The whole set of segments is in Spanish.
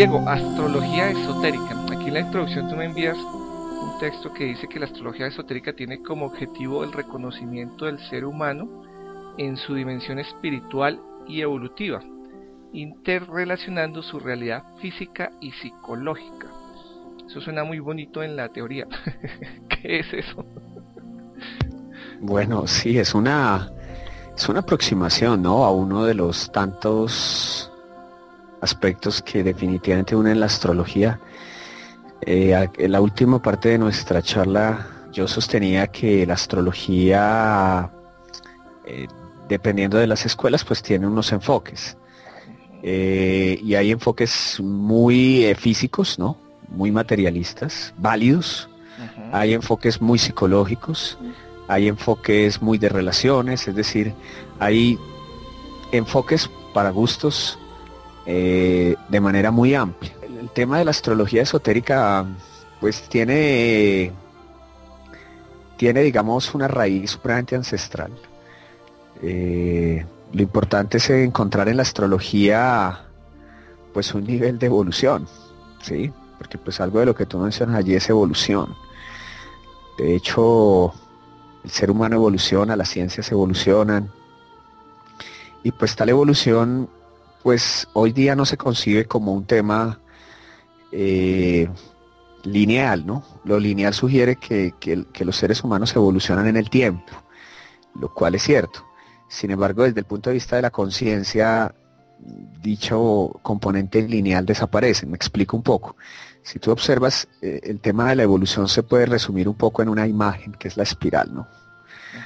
Diego, astrología esotérica. Aquí en la introducción tú me envías un texto que dice que la astrología esotérica tiene como objetivo el reconocimiento del ser humano en su dimensión espiritual y evolutiva, interrelacionando su realidad física y psicológica. Eso suena muy bonito en la teoría. ¿Qué es eso? Bueno, sí, es una, es una aproximación, ¿no? A uno de los tantos aspectos que definitivamente unen la astrología. Eh, en la última parte de nuestra charla yo sostenía que la astrología, eh, dependiendo de las escuelas, pues tiene unos enfoques. Eh, y hay enfoques muy físicos, ¿no? muy materialistas, válidos, hay enfoques muy psicológicos, hay enfoques muy de relaciones, es decir, hay enfoques para gustos eh, de manera muy amplia. El, tema de la astrología esotérica pues tiene, tiene digamos una raíz supremamente ancestral. Eh, lo importante es encontrar en la astrología pues un nivel de evolución, ¿sí? porque pues algo de lo que tú mencionas allí es evolución. De hecho, el ser humano evoluciona, las ciencias evolucionan, y pues tal evolución, pues hoy día no se concibe como un tema eh, lineal, ¿no? Lo lineal sugiere que, que los seres humanos evolucionan en el tiempo, lo cual es cierto. Sin embargo, desde el punto de vista de la conciencia, dicho componente lineal desaparece. Me explico un poco. Si tú observas, eh, el tema de la evolución se puede resumir un poco en una imagen que es la espiral, ¿no?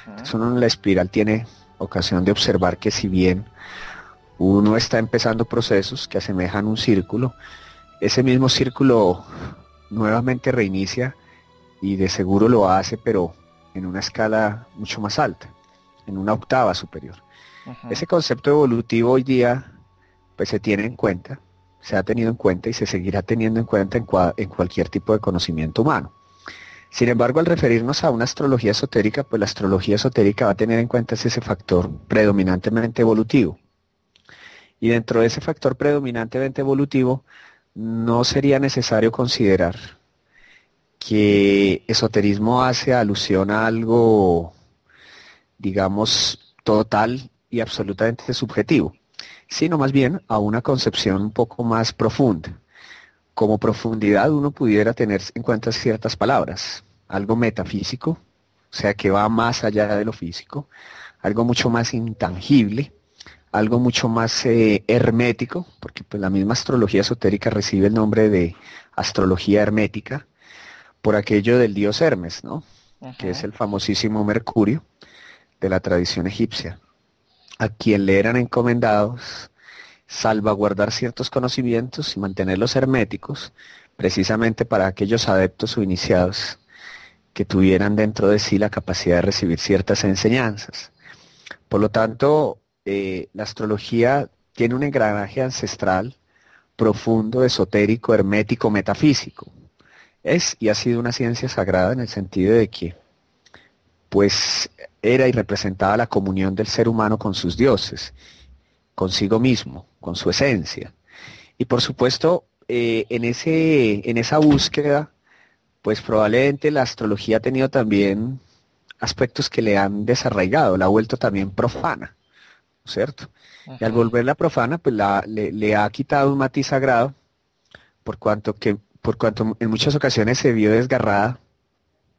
Entonces uno en la espiral tiene ocasión de observar que si bien uno está empezando procesos que asemejan un círculo, ese mismo círculo nuevamente reinicia y de seguro lo hace, pero en una escala mucho más alta, en una octava superior. Ese concepto evolutivo hoy día pues se tiene en cuenta se ha tenido en cuenta y se seguirá teniendo en cuenta en, cualquier tipo de conocimiento humano. Sin embargo, al referirnos a una astrología esotérica, pues la astrología esotérica va a tener en cuenta ese factor predominantemente evolutivo. Y dentro de ese factor predominantemente evolutivo, no sería necesario considerar que esoterismo hace alusión a algo, digamos, total y absolutamente subjetivo sino más bien a una concepción un poco más profunda. Como profundidad uno pudiera tener en cuenta ciertas palabras, algo metafísico, o sea, que va más allá de lo físico, algo mucho más intangible, algo mucho más eh, hermético, porque pues, la misma astrología esotérica recibe el nombre de astrología hermética, por aquello del dios Hermes, ¿no? Que es el famosísimo Mercurio de la tradición egipcia a quien le eran encomendados salvaguardar ciertos conocimientos y mantenerlos herméticos, precisamente para aquellos adeptos o iniciados que tuvieran dentro de sí la capacidad de recibir ciertas enseñanzas. Por lo tanto, eh, la astrología tiene un engranaje ancestral profundo, esotérico, hermético, metafísico. Es y ha sido una ciencia sagrada en el sentido de que, pues, era y representaba la comunión del ser humano con sus dioses, consigo mismo, con su esencia. Y por supuesto, eh, en, ese, en esa búsqueda, pues probablemente la astrología ha tenido también aspectos que le han desarraigado, la ha vuelto también profana, ¿cierto? Y al volverla profana, pues la, le, le, ha quitado un matiz sagrado, por cuanto que, por cuanto en muchas ocasiones se vio desgarrada,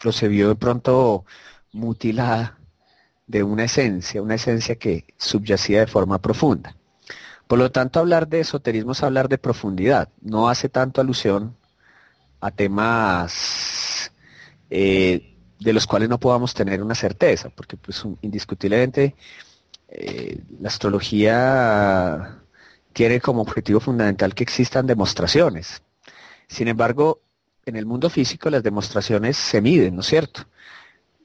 o se vio de pronto mutilada de una esencia, una esencia que subyacía de forma profunda. Por lo tanto, hablar de esoterismo es hablar de profundidad, no hace tanto alusión a temas eh, de los cuales no podamos tener una certeza, porque pues indiscutiblemente eh, la astrología tiene como objetivo fundamental que existan demostraciones. Sin embargo, en el mundo físico las demostraciones se miden, ¿no es cierto?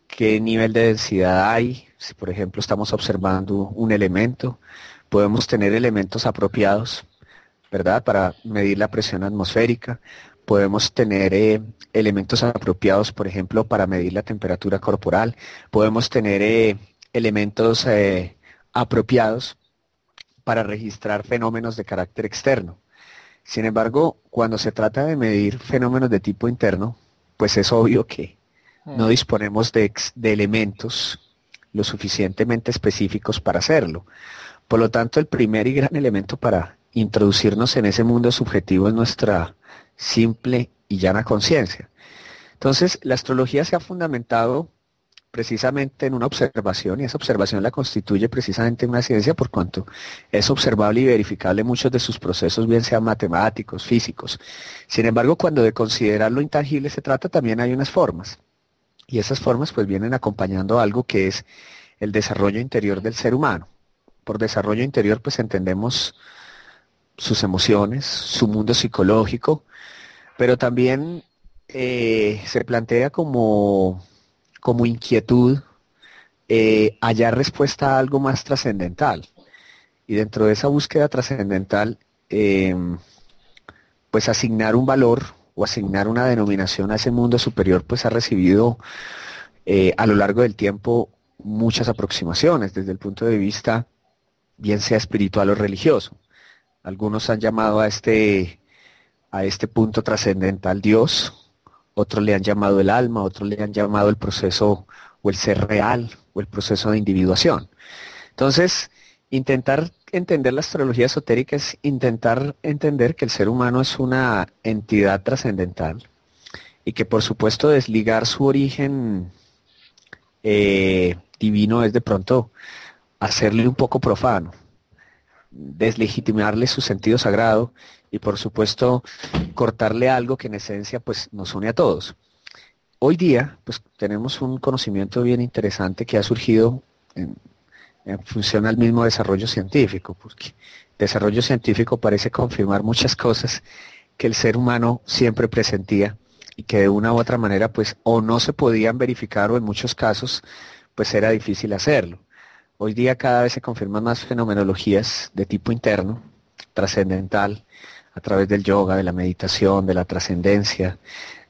¿Qué nivel de densidad hay? Si por ejemplo estamos observando un elemento, podemos tener elementos apropiados, ¿verdad? Para medir la presión atmosférica. Podemos tener eh, elementos apropiados, por ejemplo, para medir la temperatura corporal. Podemos tener eh, elementos apropiados para registrar fenómenos de carácter externo. Sin embargo, cuando se trata de medir fenómenos de tipo interno, pues es obvio que no mm. disponemos de, de elementos lo suficientemente específicos para hacerlo. Por lo tanto, el primer y gran elemento para introducirnos en ese mundo subjetivo es nuestra simple y llana conciencia. Entonces, la astrología se ha fundamentado precisamente en una observación y esa observación la constituye precisamente una ciencia por cuanto es observable y verificable muchos de sus procesos, bien sean matemáticos, físicos. Sin embargo, cuando de considerar lo intangible se trata, también hay unas formas. Y esas formas pues vienen acompañando algo que es el desarrollo interior del ser humano. Por desarrollo interior pues entendemos sus emociones, su mundo psicológico, pero también eh, se plantea como como inquietud eh, hallar respuesta a algo más trascendental. Y dentro de esa búsqueda trascendental, em, pues asignar un valor o asignar una denominación a ese mundo superior, pues ha recibido eh, a lo largo del tiempo muchas aproximaciones desde el punto de vista, bien sea espiritual o religioso. Algunos han llamado a este, a este punto trascendental Dios, otros le han llamado el alma, otros le han llamado el proceso o el ser real o el proceso de individuación. Entonces, intentar entender la astrología esotérica es intentar entender que el ser humano es una entidad trascendental y que por supuesto desligar su origen eh, divino es de pronto hacerle un poco profano, deslegitimarle su sentido sagrado y por supuesto cortarle algo que en esencia pues nos une a todos. Hoy día pues tenemos un conocimiento bien interesante que ha surgido en, función al mismo desarrollo científico, porque desarrollo científico parece confirmar muchas cosas que el ser humano siempre presentía y que de una u otra manera pues o no se podían verificar o en muchos casos pues era difícil hacerlo. Hoy día cada vez se confirman más fenomenologías de tipo interno, trascendental, a través del yoga, de la meditación, de la trascendencia,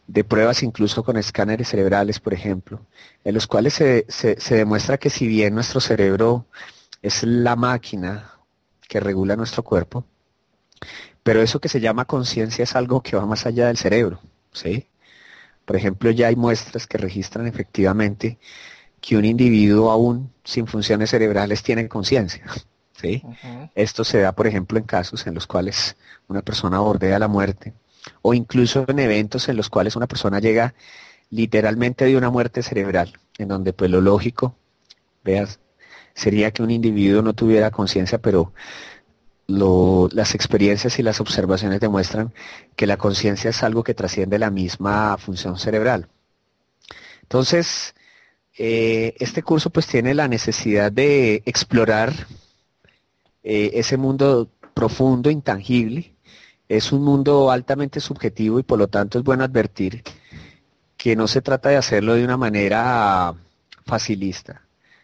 de pruebas incluso con escáneres cerebrales, por ejemplo, en los cuales se, demuestra que si bien nuestro cerebro es la máquina que regula nuestro cuerpo, pero eso que se llama conciencia es algo que va más allá del cerebro, ¿sí? Por ejemplo, ya hay muestras que registran efectivamente que un individuo aún sin funciones cerebrales tiene conciencia. Esto se da, por ejemplo, en casos en los cuales una persona bordea la muerte o incluso en eventos en los cuales una persona llega literalmente de una muerte cerebral, en donde pues lo lógico, veas, sería que un individuo no tuviera conciencia, pero las experiencias y las observaciones demuestran que la conciencia es algo que trasciende la misma función cerebral. Entonces, eh, este curso pues tiene la necesidad de explorar eh, ese mundo profundo, intangible, es un mundo altamente subjetivo y por lo tanto es bueno advertir que no se trata de hacerlo de una manera facilista,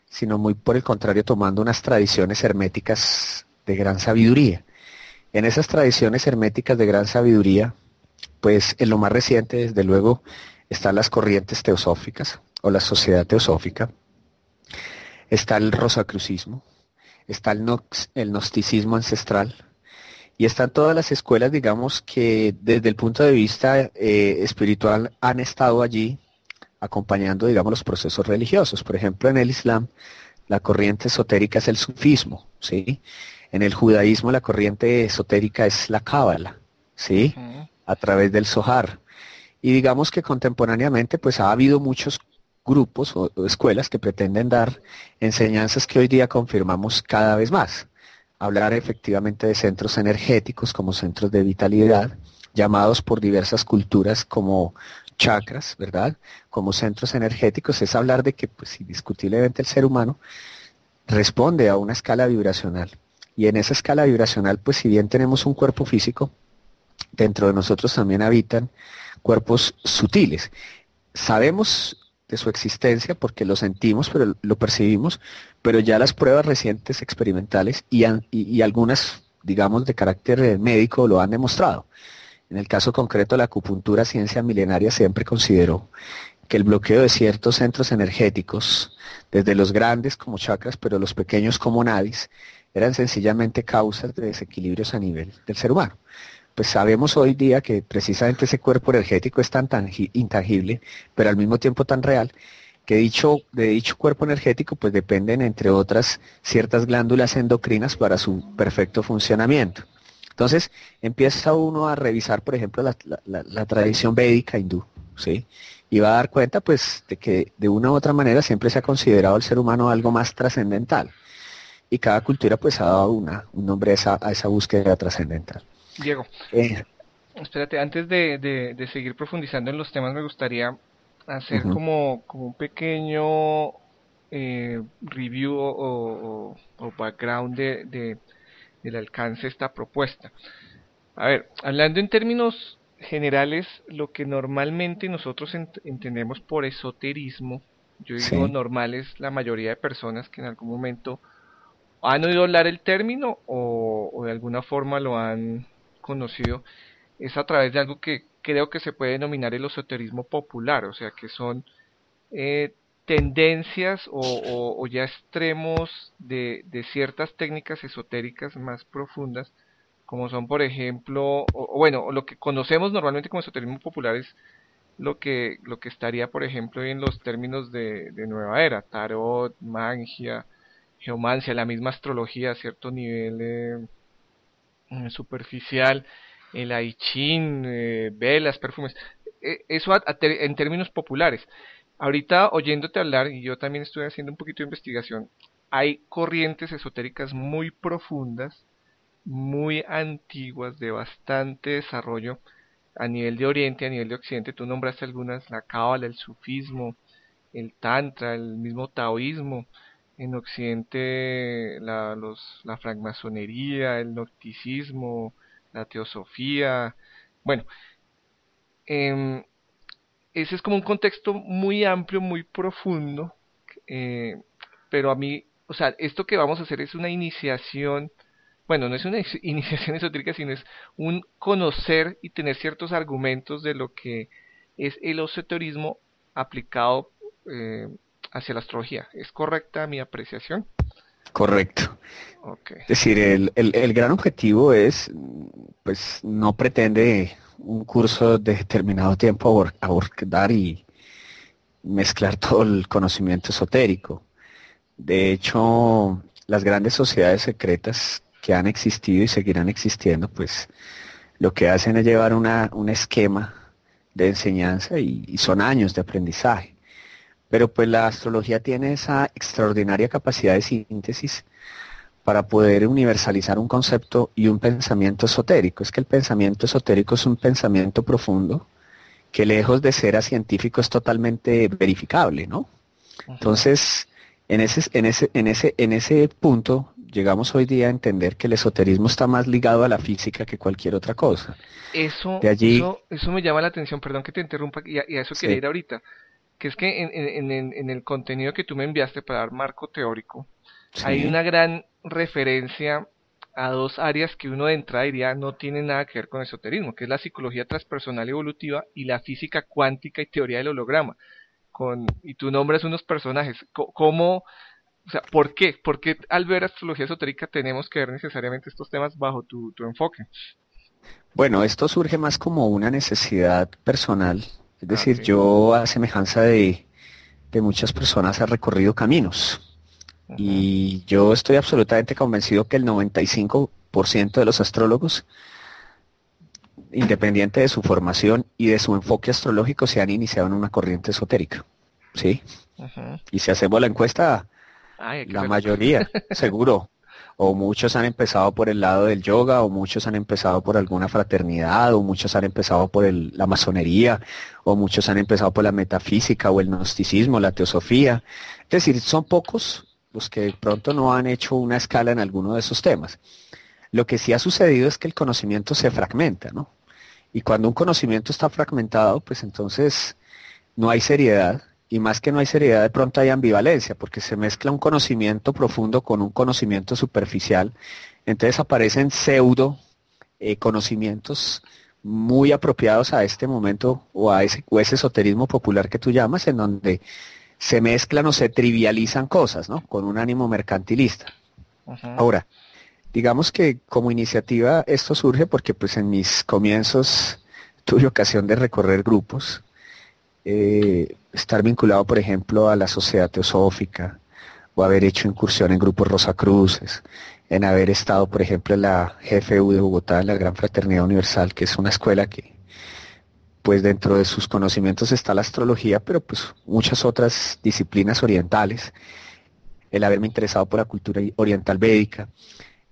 sino muy por el contrario tomando unas tradiciones herméticas de gran sabiduría. En esas tradiciones herméticas de gran sabiduría, pues en lo más reciente, desde luego, están las corrientes teosóficas o la sociedad teosófica, está el rosacrucismo, está el, nox, el gnosticismo ancestral y están todas las escuelas, digamos, que desde el punto de vista eh, espiritual han estado allí acompañando, digamos, los procesos religiosos. Por ejemplo, en el Islam, la corriente esotérica es el sufismo, ¿sí? En el judaísmo, la corriente esotérica es la cábala, ¿sí? A través del Zohar. Y digamos que contemporáneamente, pues ha habido muchos grupos o, escuelas que pretenden dar enseñanzas que hoy día confirmamos cada vez más. Hablar efectivamente de centros energéticos como centros de vitalidad, llamados por diversas culturas como chakras, ¿verdad? Como centros energéticos, es hablar de que, pues, indiscutiblemente el ser humano responde a una escala vibracional. Y en esa escala vibracional, pues si bien tenemos un cuerpo físico, dentro de nosotros también habitan cuerpos sutiles. Sabemos de su existencia porque lo sentimos, pero lo percibimos, pero ya las pruebas recientes experimentales y, y, algunas, digamos, de carácter eh, médico lo han demostrado. En el caso concreto, la acupuntura, ciencia milenaria, siempre consideró que el bloqueo de ciertos centros energéticos, desde los grandes como chakras, pero los pequeños como nadis, eran sencillamente causas de desequilibrios a nivel del ser humano. Pues sabemos hoy día que precisamente ese cuerpo energético es tan, tan intangible, pero al mismo tiempo tan real, que dicho, de dicho cuerpo energético pues dependen entre otras ciertas glándulas endocrinas para su perfecto funcionamiento. Entonces empieza uno a revisar, por ejemplo, la, tradición védica hindú, ¿sí? Y va a dar cuenta pues de que de una u otra manera siempre se ha considerado el ser humano algo más trascendental. Y cada cultura pues ha dado una, un nombre a esa búsqueda trascendental. Diego, eh, espérate, antes de, seguir profundizando en los temas, me gustaría hacer como, como un pequeño eh, review o, background de, del alcance de esta propuesta. A ver, hablando en términos generales, lo que normalmente nosotros entendemos por esoterismo, yo digo normal es la mayoría de personas que en algún momento han oído hablar el término o de alguna forma lo han conocido es a través de algo que creo que se puede denominar el esoterismo popular, o sea que son eh, tendencias o, ya extremos de, ciertas técnicas esotéricas más profundas, como son por ejemplo, o, bueno, lo que conocemos normalmente como esoterismo popular es lo que, lo que estaría por ejemplo en los términos de, nueva era, tarot, magia, geomancia, la misma astrología a cierto nivel eh, superficial, el aichín, eh, velas, perfumes, e, eso en términos populares. Ahorita oyéndote hablar, y yo también estoy haciendo un poquito de investigación, hay corrientes esotéricas muy profundas, muy antiguas, de bastante desarrollo a nivel de Oriente, a nivel de Occidente. Tú nombraste algunas, la cábala, el sufismo, el tantra, el mismo taoísmo, en Occidente la, los, la francmasonería, el gnosticismo, la teosofía. Bueno, em, ese es como un contexto muy amplio, muy profundo, eh, pero a mí, o sea, esto que vamos a hacer es una iniciación, bueno, no es una iniciación esotérica, sino es un conocer y tener ciertos argumentos de lo que es el esoterismo aplicado eh, hacia la astrología. ¿Es correcta mi apreciación? Correcto. Es decir, el, el, gran objetivo es, pues, no pretende un curso de determinado tiempo abordar y mezclar todo el conocimiento esotérico. De hecho, las grandes sociedades secretas que han existido y seguirán existiendo, pues lo que hacen es llevar una, un esquema de enseñanza y son años de aprendizaje. Pero pues la astrología tiene esa extraordinaria capacidad de síntesis para poder universalizar un concepto y un pensamiento esotérico. Es que el pensamiento esotérico es un pensamiento profundo que lejos de ser a científico es totalmente verificable, ¿no? Entonces, en ese, en ese, en ese, en ese punto llegamos hoy día a entender que el esoterismo está más ligado a la física que cualquier otra cosa. Eso, eso, me llama la atención, perdón que te interrumpa, y a, eso quería ir ahorita que es que en, el contenido que tú me enviaste para dar marco teórico, hay una gran referencia a dos áreas que uno de entrada diría no tienen nada que ver con esoterismo, que es la psicología transpersonal evolutiva y la física cuántica y teoría del holograma. Con, y tú nombras unos personajes. ¿Cómo, o sea, ¿por qué? ¿Por qué al ver astrología esotérica tenemos que ver necesariamente estos temas bajo tu, tu enfoque? Bueno, esto surge más como una necesidad personal es decir, yo a semejanza de, muchas personas he recorrido caminos y yo estoy absolutamente convencido que el 95% de los astrólogos, independiente de su formación y de su enfoque astrológico, se han iniciado en una corriente esotérica. ¿Sí? Y si hacemos la encuesta, la mayoría, seguro, o muchos han empezado por el lado del yoga, o muchos han empezado por alguna fraternidad, o muchos han empezado por la masonería, o muchos han empezado por la metafísica, o el gnosticismo, la teosofía. Es decir, son pocos los que de pronto no han hecho una escala en alguno de esos temas. Lo que sí ha sucedido es que el conocimiento se fragmenta, ¿no? Y cuando un conocimiento está fragmentado, pues entonces no hay seriedad, y más que no hay seriedad, de pronto hay ambivalencia, porque se mezcla un conocimiento profundo con un conocimiento superficial. Entonces aparecen pseudo eh, conocimientos muy apropiados a este momento o a ese, ese esoterismo popular que tú llamas, en donde se mezclan o se trivializan cosas, ¿no? Con un ánimo mercantilista. Ahora, digamos que como iniciativa esto surge porque pues en mis comienzos tuve ocasión de recorrer grupos, eh, estar vinculado por ejemplo a la sociedad teosófica o haber hecho incursión en grupos Rosacruces, en haber estado por ejemplo en la GFU de Bogotá, en la Gran Fraternidad Universal, que es una escuela que pues dentro de sus conocimientos está la astrología, pero pues muchas otras disciplinas orientales, el haberme interesado por la cultura oriental védica,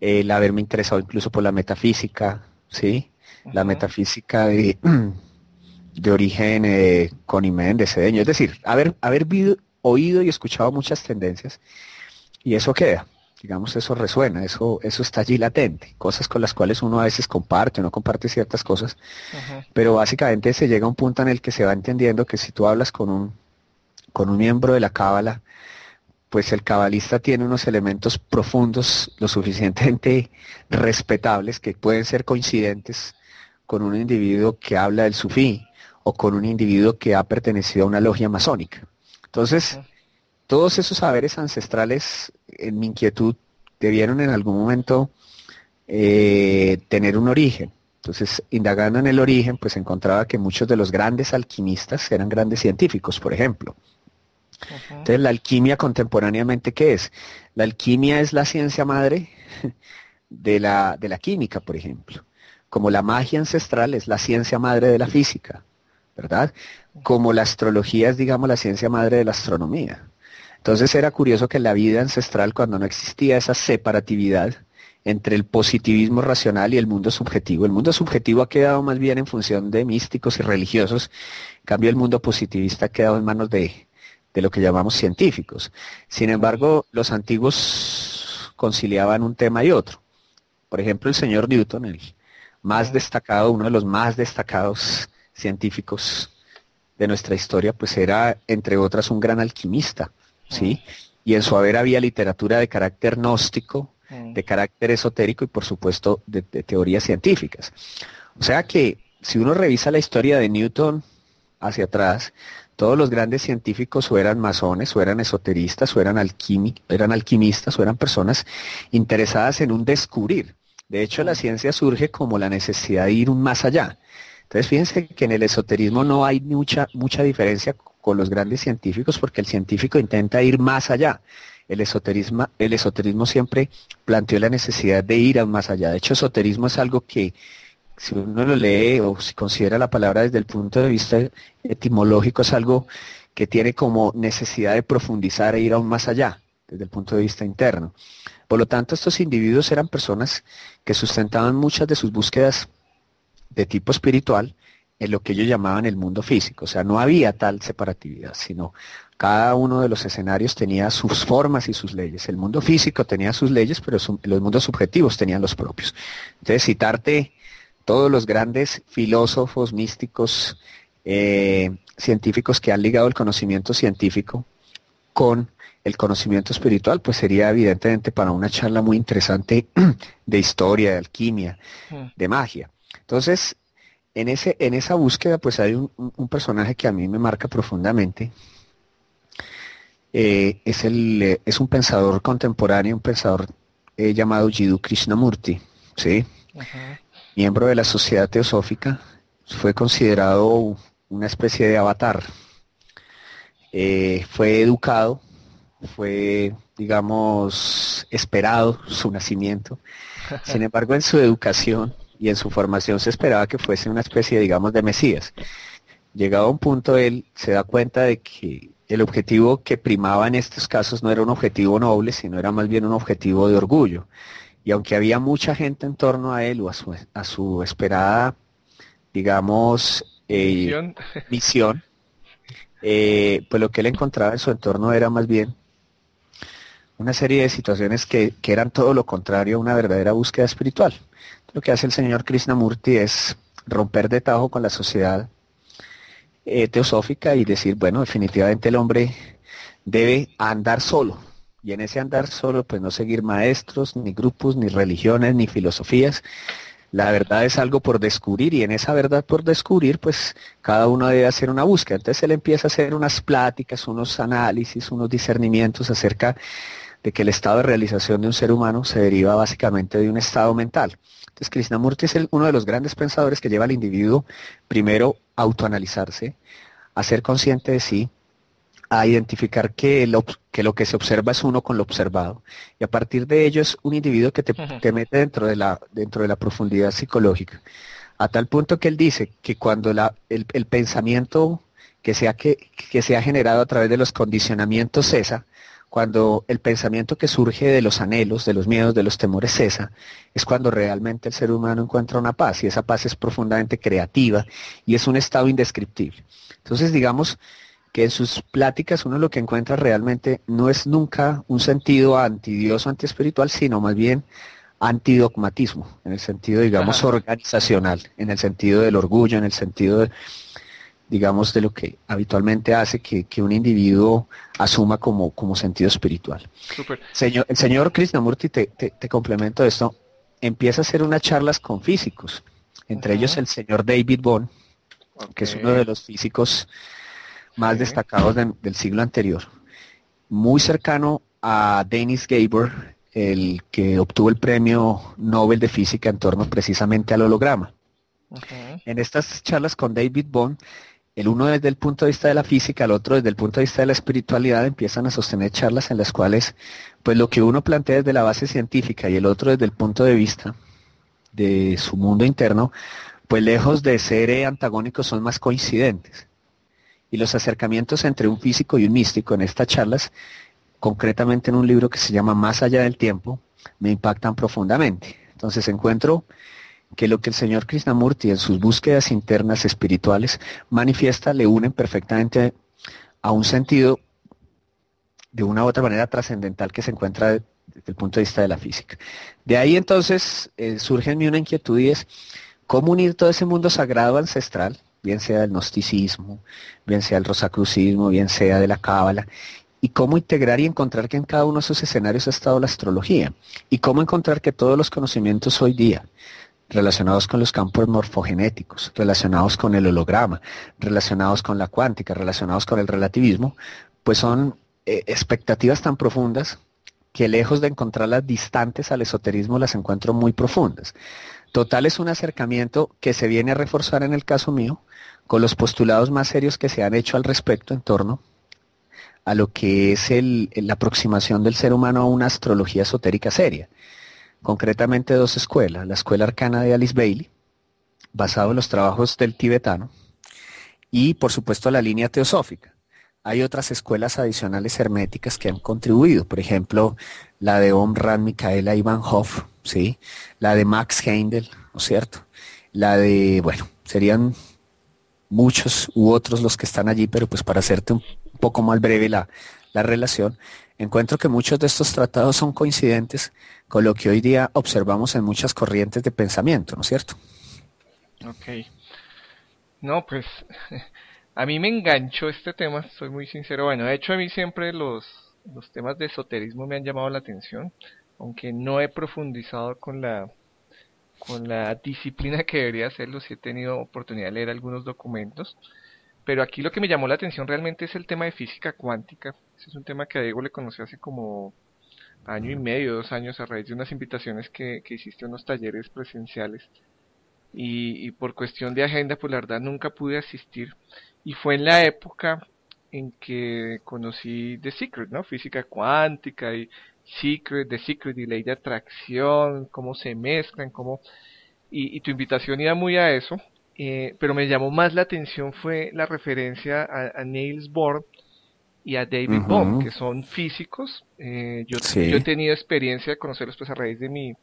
el haberme interesado incluso por la metafísica, ¿sí? La metafísica de, de origen eh, con Imen, de Cedeño, es decir, haber, haber oído y escuchado muchas tendencias y eso queda digamos, eso resuena, eso, eso está allí latente, cosas con las cuales uno a veces comparte o no comparte ciertas cosas, pero básicamente se llega a un punto en el que se va entendiendo que si tú hablas con un, con un miembro de la cábala, pues el cabalista tiene unos elementos profundos, lo suficientemente respetables, que pueden ser coincidentes con un individuo que habla del sufí o con un individuo que ha pertenecido a una logia masónica. Entonces, todos esos saberes ancestrales, en mi inquietud, debieron en algún momento eh, tener un origen. Entonces, indagando en el origen, pues encontraba que muchos de los grandes alquimistas eran grandes científicos, por ejemplo. Entonces, la alquimia contemporáneamente, ¿qué es? La alquimia es la ciencia madre de la, de la química, por ejemplo. Como la magia ancestral es la ciencia madre de la física, ¿verdad? Como la astrología es, digamos, la ciencia madre de la astronomía. Entonces era curioso que en la vida ancestral, cuando no existía esa separatividad entre el positivismo racional y el mundo subjetivo, el mundo subjetivo ha quedado más bien en función de místicos y religiosos, en cambio el mundo positivista ha quedado en manos de, lo que llamamos científicos. Sin embargo, los antiguos conciliaban un tema y otro. Por ejemplo, el señor Newton, el más destacado, uno de los más destacados científicos de nuestra historia, pues era, entre otras, un gran alquimista. ¿sí? Y en su haber había literatura de carácter gnóstico, de carácter esotérico y por supuesto de, teorías científicas. O sea que si uno revisa la historia de Newton hacia atrás, todos los grandes científicos o eran masones, o eran esoteristas, o eran, eran alquimistas, o eran personas interesadas en un descubrir. De hecho, la ciencia surge como la necesidad de ir un más allá. Entonces, fíjense que en el esoterismo no hay mucha, mucha diferencia con los grandes científicos porque el científico intenta ir más allá. El esoterismo, el esoterismo siempre planteó la necesidad de ir aún más allá. De hecho, esoterismo es algo que si uno lo lee o si considera la palabra desde el punto de vista etimológico, es algo que tiene como necesidad de profundizar e ir aún más allá, desde el punto de vista interno. Por lo tanto, estos individuos eran personas que sustentaban muchas de sus búsquedas de tipo espiritual en lo que ellos llamaban el mundo físico. O sea, no había tal separatividad, sino cada uno de los escenarios tenía sus formas y sus leyes. El mundo físico tenía sus leyes, pero los mundos subjetivos tenían los propios. Entonces, citarte todos los grandes filósofos, místicos, eh, científicos que han ligado el conocimiento científico con el conocimiento espiritual, pues sería evidentemente para una charla muy interesante de historia, de alquimia, mm. de magia. Entonces, en, ese, en esa búsqueda pues hay un, personaje que a mí me marca profundamente. Eh, es, el, eh, es un pensador contemporáneo, un pensador eh, llamado Jiddu Krishnamurti, ¿sí? miembro de la Sociedad Teosófica, fue considerado una especie de avatar. fue educado, fue, digamos, esperado su nacimiento. Sin embargo, en su educación, y en su formación se esperaba que fuese una especie, digamos, de Mesías. Llegado a un punto, él se da cuenta de que el objetivo que primaba en estos casos no era un objetivo noble, sino era más bien un objetivo de orgullo. Y aunque había mucha gente en torno a él o a su, a su esperada, digamos, eh, misión, eh, pues lo que él encontraba en su entorno era más bien una serie de situaciones que, que eran todo lo contrario a una verdadera búsqueda espiritual. Lo que hace el señor Krishnamurti es romper de tajo con la sociedad eh, teosófica y decir, bueno, definitivamente el hombre debe andar solo. Y en ese andar solo, pues no seguir maestros, ni grupos, ni religiones, ni filosofías. La verdad es algo por descubrir y en esa verdad por descubrir, pues cada uno debe hacer una búsqueda. Entonces él empieza a hacer unas pláticas, unos análisis, unos discernimientos acerca de que el estado de realización de un ser humano se deriva básicamente de un estado mental. Entonces Krishnamurti es uno de los grandes pensadores que lleva al individuo primero a autoanalizarse, a ser consciente de sí, a identificar que lo, que lo que se observa es uno con lo observado. Y a partir de ello es un individuo que te, mete dentro de, la, dentro de la profundidad psicológica. A tal punto que él dice que cuando la, el, pensamiento que se, ha, que, que se ha generado a través de los condicionamientos cesa, cuando el pensamiento que surge de los anhelos, de los miedos, de los temores cesa, es cuando realmente el ser humano encuentra una paz y esa paz es profundamente creativa y es un estado indescriptible. Entonces digamos que en sus pláticas uno lo que encuentra realmente no es nunca un sentido anti-Dios o anti-espiritual, sino más bien antidogmatismo, en el sentido, digamos, organizacional, en el sentido del orgullo, en el sentido de, digamos, de lo que habitualmente hace que, un individuo asuma como, como sentido espiritual. Señor, el señor Krishnamurti, te, te, complemento esto, empieza a hacer unas charlas con físicos, entre ellos el señor David Bond, que es uno de los físicos más destacados del siglo anterior, muy cercano a Dennis Gabor, el que obtuvo el premio Nobel de Física en torno precisamente al holograma. En estas charlas con David Bond, el uno desde el punto de vista de la física, el otro desde el punto de vista de la espiritualidad, empiezan a sostener charlas en las cuales, pues lo que uno plantea desde la base científica y el otro desde el punto de vista de su mundo interno, pues lejos de ser antagónicos son más coincidentes. Y los acercamientos entre un físico y un místico en estas charlas, concretamente en un libro que se llama Más allá del tiempo, me impactan profundamente. Entonces encuentro que lo que el señor Krishnamurti en sus búsquedas internas espirituales manifiesta le unen perfectamente a un sentido de una u otra manera trascendental que se encuentra desde el punto de vista de la física. De ahí entonces eh, surge en mí una inquietud y es cómo unir todo ese mundo sagrado ancestral, bien sea del gnosticismo, bien sea el rosacrucismo, bien sea de la cábala, y cómo integrar y encontrar que en cada uno de esos escenarios ha estado la astrología, y cómo encontrar que todos los conocimientos hoy día, relacionados con los campos morfogenéticos, relacionados con el holograma, relacionados con la cuántica, relacionados con el relativismo, pues son eh, expectativas tan profundas que lejos de encontrarlas distantes al esoterismo las encuentro muy profundas. Total es un acercamiento que se viene a reforzar en el caso mío con los postulados más serios que se han hecho al respecto en torno a lo que es la aproximación del ser humano a una astrología esotérica seria concretamente dos escuelas, la escuela arcana de Alice Bailey, basado en los trabajos del tibetano, y por supuesto la línea teosófica. Hay otras escuelas adicionales herméticas que han contribuido, por ejemplo, la de Omran Micaela Ivan Hoff, ¿sí? la de Max Heindel, ¿no es cierto? La de, bueno, serían muchos u otros los que están allí, pero pues para hacerte un poco más breve la, la relación, encuentro que muchos de estos tratados son coincidentes con lo que hoy día observamos en muchas corrientes de pensamiento, ¿no es cierto? Ok. No, pues a mí me enganchó este tema, soy muy sincero. Bueno, de hecho a mí siempre los, los temas de esoterismo me han llamado la atención, aunque no he profundizado con la con la disciplina que debería hacerlo, si he tenido oportunidad de leer algunos documentos. Pero aquí lo que me llamó la atención realmente es el tema de física cuántica. Ese es un tema que a Diego le conocí hace como año y medio, dos años, a raíz de unas invitaciones que, que hiciste a unos talleres presenciales. Y, por cuestión de agenda, pues la verdad nunca pude asistir. Y fue en la época en que conocí The Secret, ¿no? Física cuántica y Secret, The Secret y ley de atracción, cómo se mezclan, cómo... Y, y tu invitación iba muy a eso. Eh, pero me llamó más la atención fue la referencia a, a Niels Bohr y a David Bohm, que son físicos. Eh, yo, yo, he tenido experiencia de conocerlos pues a raíz de mi,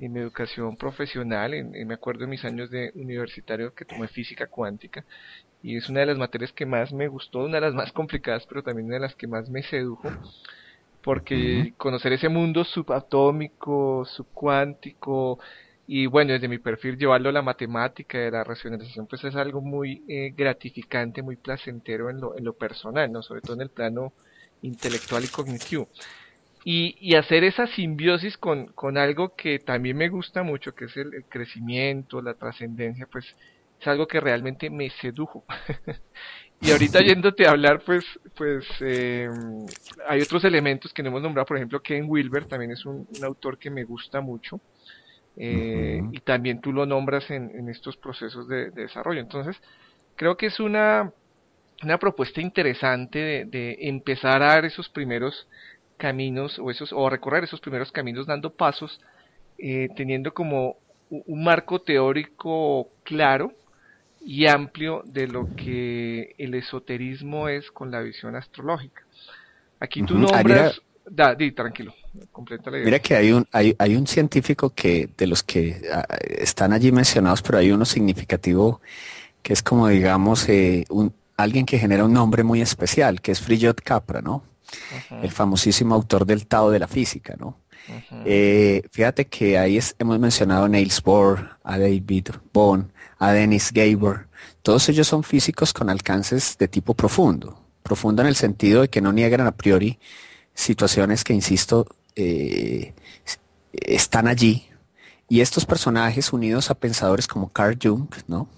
de mi educación profesional. En, me acuerdo de mis años de universitario que tomé física cuántica y es una de las materias que más me gustó, una de las más complicadas, pero también una de las que más me sedujo, porque conocer ese mundo subatómico, subcuántico, y bueno, desde mi perfil llevarlo a la matemática, de la racionalización, pues es algo muy eh, gratificante, muy placentero en lo, en lo personal, ¿no? Sobre todo en el plano intelectual y cognitivo. Y, y hacer esa simbiosis con, con algo que también me gusta mucho, que es el, crecimiento, la trascendencia, pues es algo que realmente me sedujo. Y ahorita yéndote a hablar, pues, pues eh, hay otros elementos que no hemos nombrado, por ejemplo, Ken Wilber también es un, autor que me gusta mucho. Eh, y también tú lo nombras en, estos procesos de, desarrollo. Entonces, creo que es una, una propuesta interesante de, empezar a dar esos primeros caminos o esos o recorrer esos primeros caminos dando pasos eh, teniendo como un marco teórico claro y amplio de lo que el esoterismo es con la visión astrológica. Aquí tú nombras... da, di, tranquilo, completa la idea. Mira que hay un, hay, hay un científico que de los que ah, están allí mencionados, pero hay uno significativo que es como digamos eh, un, alguien que genera un nombre muy especial, que es Frijot Capra, ¿no? El famosísimo autor del Tao de la física, ¿no? Eh, fíjate que ahí hemos mencionado a Niels Bohr, a David Bohm, a Dennis Gabor. Todos ellos son físicos con alcances de tipo profundo. Profundo en el sentido de que no niegan a priori situaciones que, insisto, eh, están allí. Y estos personajes unidos a pensadores como Carl Jung, ¿no?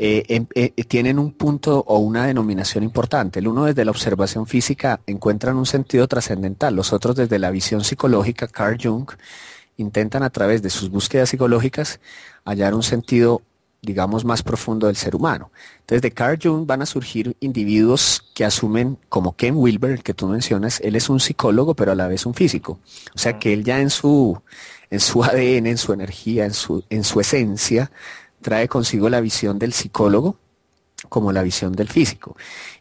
Eh, em, eh, tienen un punto o una denominación importante. El uno desde la observación física encuentran un sentido trascendental, los otros desde la visión psicológica, Carl Jung, intentan a través de sus búsquedas psicológicas hallar un sentido, digamos, más profundo del ser humano. Entonces de Carl Jung van a surgir individuos que asumen, como Ken Wilber, el que tú mencionas, él es un psicólogo, pero a la vez un físico. O sea que él ya en su, en su ADN, en su energía, en su, en su esencia, trae consigo la visión del psicólogo como la visión del físico.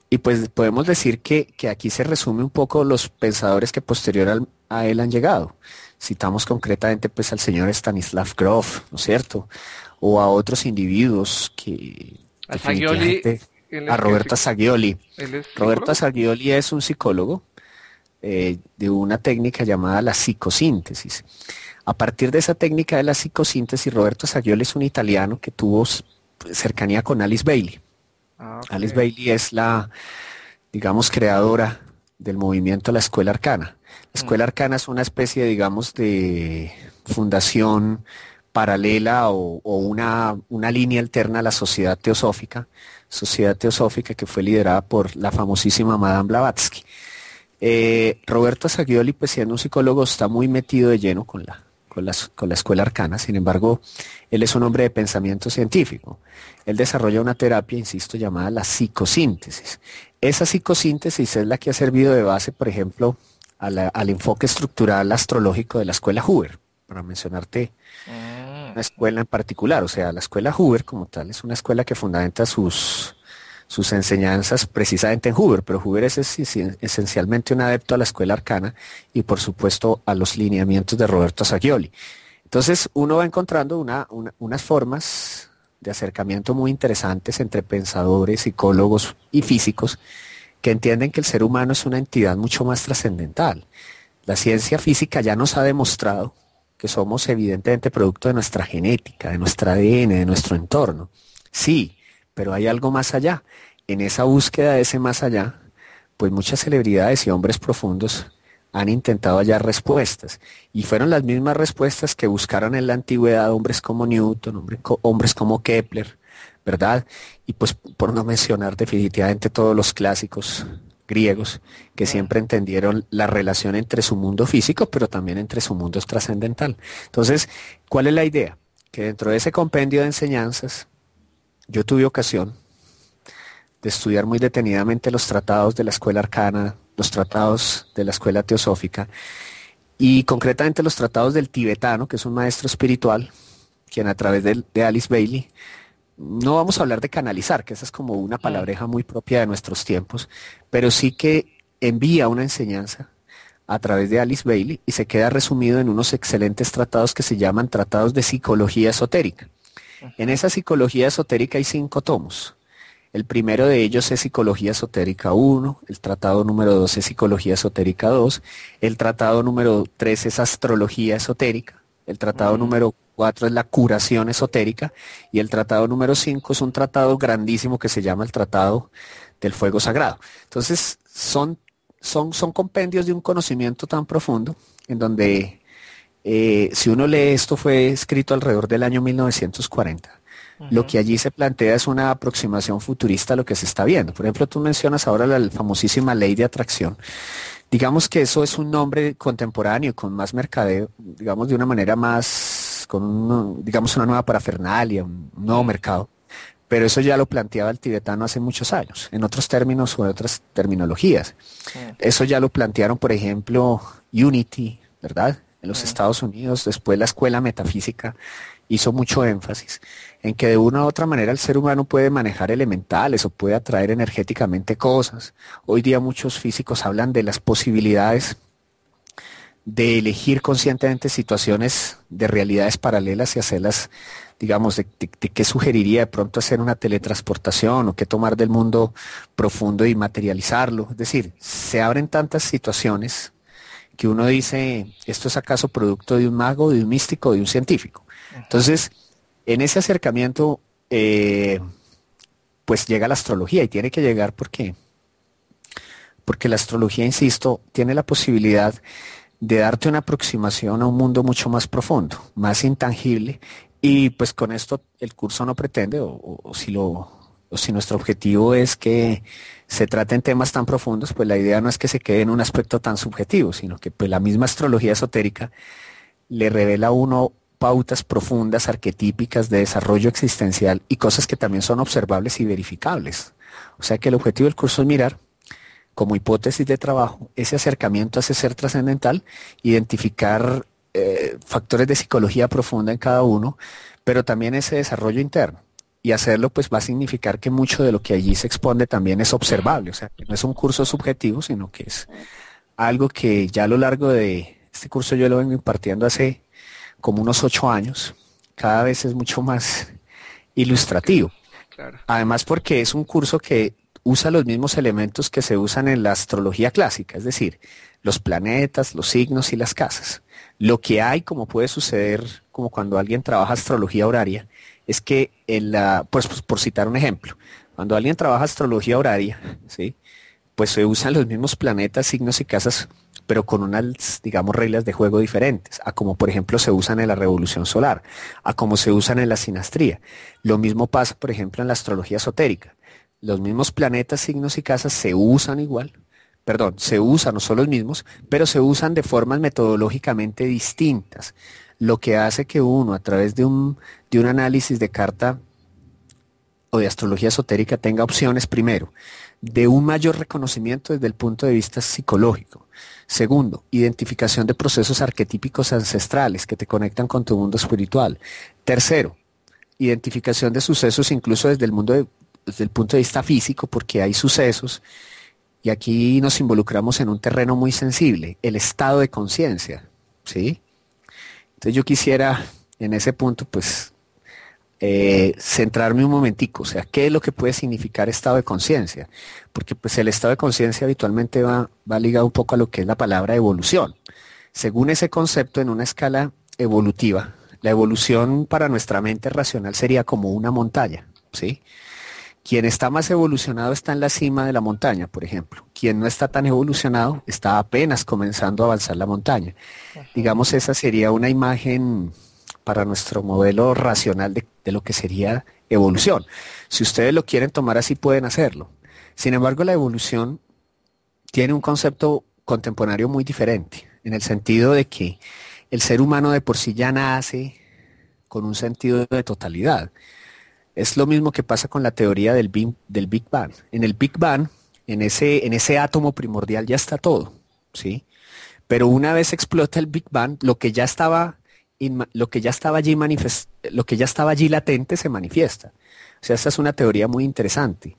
Y pues podemos decir que, aquí se resume un poco los pensadores que posterior a él han llegado. Citamos concretamente pues al señor Stanislav Grof, ¿no es cierto? O a otros individuos que... A Sagioli. A Roberta Sagioli. Roberta Sagioli es un psicólogo eh, de una técnica llamada la psicosíntesis. A partir de esa técnica de la psicosíntesis, Roberto Sagioli es un italiano que tuvo cercanía con Alice Bailey. Ah, Alice Bailey es la, digamos, creadora del movimiento la Escuela Arcana. La Escuela mm. Arcana es una especie, digamos, de fundación paralela o, una, una, línea alterna a la sociedad teosófica, sociedad teosófica que fue liderada por la famosísima Madame Blavatsky. Eh, Roberto Sagioli, pues siendo un psicólogo, está muy metido de lleno con la, con la, escuela arcana, sin embargo, él es un hombre de pensamiento científico. Él desarrolla una terapia, insisto, llamada la psicosíntesis. Esa psicosíntesis es la que ha servido de base, por ejemplo, al enfoque estructural astrológico de la escuela Hoover, para mencionarte mm. Una escuela en particular. O sea, la escuela Hoover como tal es una escuela que fundamenta sus, sus enseñanzas precisamente en Huber, pero Huber es esencialmente un adepto a la escuela arcana y por supuesto a los lineamientos de Roberto Sagioli. Entonces uno va encontrando unas formas de acercamiento muy interesantes entre pensadores, psicólogos y físicos que entienden que el ser humano es una entidad mucho más trascendental. La ciencia física ya nos ha demostrado que somos evidentemente producto de nuestra genética, de nuestra ADN, de nuestro entorno. Sí, pero hay algo más allá. En esa búsqueda de ese más allá, pues muchas celebridades y hombres profundos han intentado hallar respuestas. Y fueron las mismas respuestas que buscaron en la antigüedad hombres como Newton, hombres como Kepler, ¿verdad? Y pues por no mencionar definitivamente todos los clásicos griegos que siempre entendieron la relación entre su mundo físico, pero también entre su mundo trascendental. Entonces, ¿cuál es la idea? Que dentro de ese compendio de enseñanzas, yo tuve ocasión de estudiar muy detenidamente los tratados de la escuela arcana, los tratados de la escuela teosófica y concretamente los tratados del tibetano, que es un maestro espiritual, quien a través de, Alice Bailey, no vamos a hablar de canalizar, que esa es como una palabreja muy propia de nuestros tiempos, pero sí que envía una enseñanza a través de Alice Bailey y se queda resumido en unos excelentes tratados que se llaman tratados de psicología esotérica. En esa psicología esotérica hay cinco tomos. El primero de ellos es Psicología Esotérica 1, el tratado número 2 es Psicología Esotérica 2, el tratado número 3 es Astrología Esotérica, el tratado número 4 es la curación esotérica y el tratado número 5 es un tratado grandísimo que se llama el Tratado del Fuego Sagrado. Entonces, son, son, son compendios de un conocimiento tan profundo en donde eh, si uno lee esto fue escrito alrededor del año 1940. lo que allí se plantea es una aproximación futurista a lo que se está viendo. Por ejemplo, tú mencionas ahora la famosísima ley de atracción. Digamos que eso es un nombre contemporáneo con más mercadeo, digamos de una manera más, con digamos una nueva parafernalia, un nuevo mercado. Pero eso ya lo planteaba el tibetano hace muchos años, en otros términos o en otras terminologías. Eso ya lo plantearon, por ejemplo, Unity, ¿verdad? En los Estados Unidos, después la escuela metafísica hizo mucho énfasis en que de una u otra manera el ser humano puede manejar elementales o puede atraer energéticamente cosas. Hoy día muchos físicos hablan de las posibilidades de elegir conscientemente situaciones de realidades paralelas y hacerlas, digamos, de, qué sugeriría de pronto hacer una teletransportación o qué tomar del mundo profundo y materializarlo. Es decir, se abren tantas situaciones que uno dice, ¿esto es acaso producto de un mago, de un místico, de un científico? Entonces, en ese acercamiento, eh, pues llega la astrología y tiene que llegar porque, porque la astrología, insisto, tiene la posibilidad de darte una aproximación a un mundo mucho más profundo, más intangible, y pues con esto el curso no pretende, o, si lo, o si nuestro objetivo es que se traten temas tan profundos, pues la idea no es que se quede en un aspecto tan subjetivo, sino que pues la misma astrología esotérica le revela a uno pautas profundas, arquetípicas de desarrollo existencial y cosas que también son observables y verificables. O sea que el objetivo del curso es mirar como hipótesis de trabajo ese acercamiento a ese ser trascendental, identificar eh, factores de psicología profunda en cada uno, pero también ese desarrollo interno. Y hacerlo pues va a significar que mucho de lo que allí se expone también es observable, o sea, que no es un curso subjetivo, sino que es algo que ya a lo largo de este curso yo lo vengo impartiendo hace como unos ocho años, cada vez es mucho más ilustrativo. Además porque es un curso que usa los mismos elementos que se usan en la astrología clásica, es decir, los planetas, los signos y las casas. Lo que hay, como puede suceder, como cuando alguien trabaja astrología horaria, es que, en la, pues, pues por citar un ejemplo, cuando alguien trabaja astrología horaria, ¿sí? pues se usan los mismos planetas, signos y casas pero con unas, digamos, reglas de juego diferentes, a como por ejemplo se usan en la revolución solar, a como se usan en la sinastría. Lo mismo pasa, por ejemplo, en la astrología esotérica. Los mismos planetas, signos y casas se usan igual, perdón, se usan, no son los mismos, pero se usan de formas metodológicamente distintas, lo que hace que uno, a través de un, de un análisis de carta o de astrología esotérica, tenga opciones primero de un mayor reconocimiento desde el punto de vista psicológico. Segundo, identificación de procesos arquetípicos ancestrales que te conectan con tu mundo espiritual. Tercero, identificación de sucesos incluso desde el mundo desde el punto de vista físico, porque hay sucesos y aquí nos involucramos en un terreno muy sensible, el estado de conciencia, ¿sí? Entonces yo quisiera en ese punto pues eh, centrarme un momentico, o sea, ¿qué es lo que puede significar estado de conciencia? Porque pues el estado de conciencia habitualmente va, va ligado un poco a lo que es la palabra evolución. Según ese concepto, en una escala evolutiva, la evolución para nuestra mente racional sería como una montaña, ¿sí? Quien está más evolucionado está en la cima de la montaña, por ejemplo. Quien no está tan evolucionado está apenas comenzando a avanzar la montaña. Digamos, esa sería una imagen para nuestro modelo racional de, lo que sería evolución. Si ustedes lo quieren tomar así, pueden hacerlo. Sin embargo, la evolución tiene un concepto contemporáneo muy diferente, en el sentido de que el ser humano de por sí ya nace con un sentido de totalidad. Es lo mismo que pasa con la teoría del Big, Bang. En el Big Bang, en ese, en ese átomo primordial ya está todo, ¿sí? Pero una vez explota el Big Bang, lo que ya estaba lo que ya estaba allí lo que ya estaba allí latente se manifiesta. O sea, esta es una teoría muy interesante.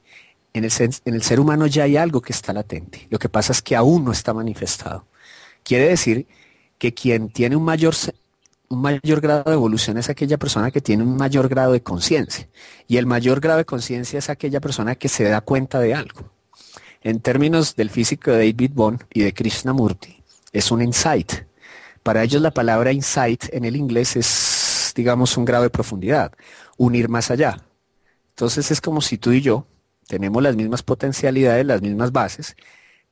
En el, en el ser humano ya hay algo que está latente. Lo que pasa es que aún no está manifestado. Quiere decir que quien tiene un mayor, un mayor grado de evolución es aquella persona que tiene un mayor grado de conciencia. Y el mayor grado de conciencia es aquella persona que se da cuenta de algo. En términos del físico de David Bond y de Krishnamurti, es un insight. Para ellos la palabra insight en el inglés es, digamos, un grado de profundidad, unir más allá. Entonces es como si tú y yo tenemos las mismas potencialidades, las mismas bases,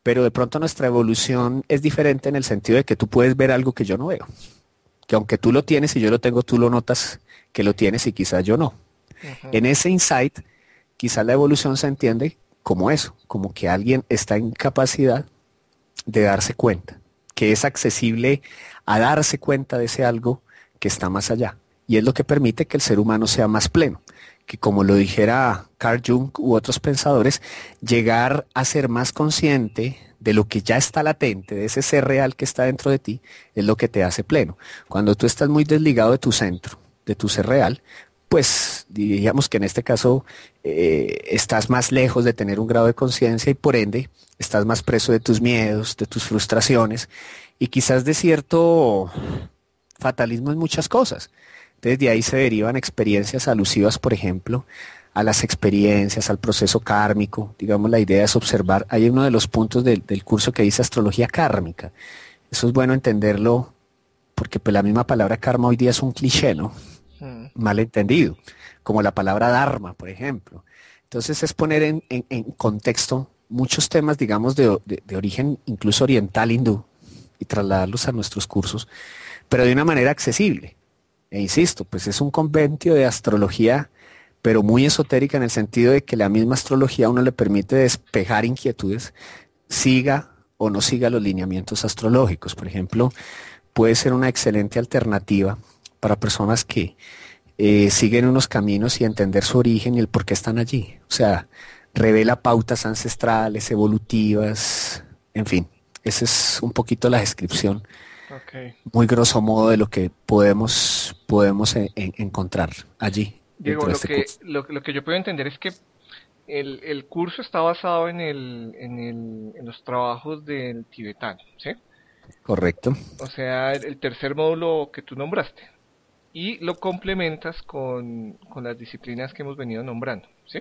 pero de pronto nuestra evolución es diferente en el sentido de que tú puedes ver algo que yo no veo. Que aunque tú lo tienes y yo lo tengo, tú lo notas que lo tienes y quizás yo no. En ese insight, quizás la evolución se entiende como eso, como que alguien está en capacidad de darse cuenta, que es accesible a darse cuenta de ese algo que está más allá. Y es lo que permite que el ser humano sea más pleno que como lo dijera Carl Jung u otros pensadores, llegar a ser más consciente de lo que ya está latente, de ese ser real que está dentro de ti, es lo que te hace pleno. Cuando tú estás muy desligado de tu centro, de tu ser real, pues diríamos que en este caso eh, estás más lejos de tener un grado de conciencia y por ende estás más preso de tus miedos, de tus frustraciones y quizás de cierto fatalismo en muchas cosas. Desde ahí se derivan experiencias alusivas, por ejemplo, a las experiencias, al proceso kármico. Digamos, la idea es observar. Hay uno de los puntos del, curso que dice astrología kármica. Eso es bueno entenderlo porque pues, la misma palabra karma hoy día es un cliché, ¿no? Mm. Mal entendido, como la palabra dharma, por ejemplo. Entonces es poner en, contexto muchos temas, digamos, de, de, origen incluso oriental hindú y trasladarlos a nuestros cursos, pero de una manera accesible. E insisto, pues es un conventio de astrología, pero muy esotérica en el sentido de que la misma astrología a uno le permite despejar inquietudes, siga o no siga los lineamientos astrológicos. Por ejemplo, puede ser una excelente alternativa para personas que eh, siguen unos caminos y entender su origen y el por qué están allí. O sea, revela pautas ancestrales, evolutivas, en fin, esa es un poquito la descripción muy grosso modo de lo que podemos, podemos encontrar allí. Diego, lo, este que, lo, que yo puedo entender es que el, el curso está basado en, el, en, el, en los trabajos del tibetano, ¿sí? Correcto. O sea, el, tercer módulo que tú nombraste. Y lo complementas con, con las disciplinas que hemos venido nombrando, ¿sí?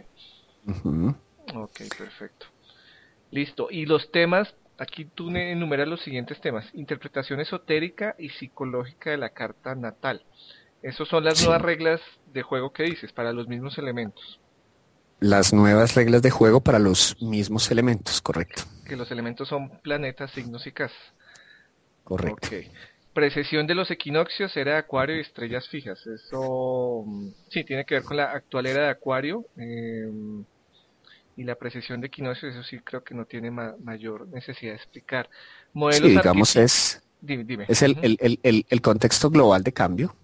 Ok, perfecto. Listo. Y los temas aquí tú enumeras los siguientes temas. Interpretación esotérica y psicológica de la carta natal. Esas son las nuevas reglas de juego que dices para los mismos elementos. Las nuevas reglas de juego para los mismos elementos, correcto. Que los elementos son planetas, signos y casas. Correcto. Precesión de los equinoccios, era de Acuario y estrellas fijas. Eso mm, sí tiene que ver con la actual era de Acuario. Eh, y la precesión de equinoccios, eso sí creo que no tiene mayor necesidad de explicar. Modelos sí, digamos, es, es el, contexto global de cambio.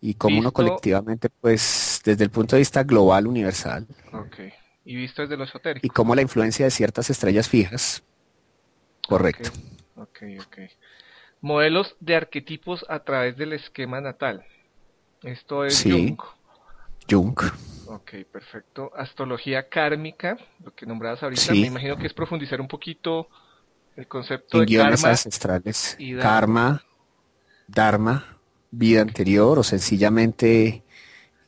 Y como uno colectivamente, pues, desde el punto de vista global, universal. Ok. Y visto desde lo esotérico. Y como la influencia de ciertas estrellas fijas. Correcto. Ok, ok. Modelos de arquetipos a través del esquema natal. Esto es Jung. Jung. Ok, perfecto. Astrología kármica, lo que nombrabas ahorita, me imagino que es profundizar un poquito el concepto de karma ancestrales. Karma, dharma, vida anterior, o sencillamente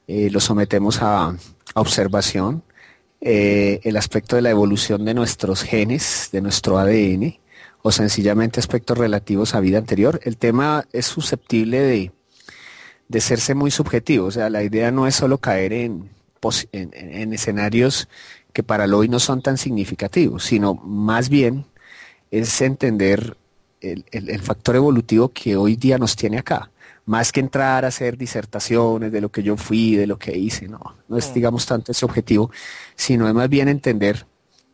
eh, lo sometemos a, observación. Eh, el aspecto de la evolución de nuestros genes, de nuestro ADN, o sencillamente aspectos relativos a vida anterior. El tema es susceptible de, de serse muy subjetivo, o sea, la idea no es solo caer en, en, escenarios que para el hoy no son tan significativos, sino más bien es entender el, factor evolutivo que hoy día nos tiene acá. Más que entrar a hacer disertaciones de lo que yo fui, de lo que hice, no, no es mm. digamos tanto ese objetivo, sino es más bien entender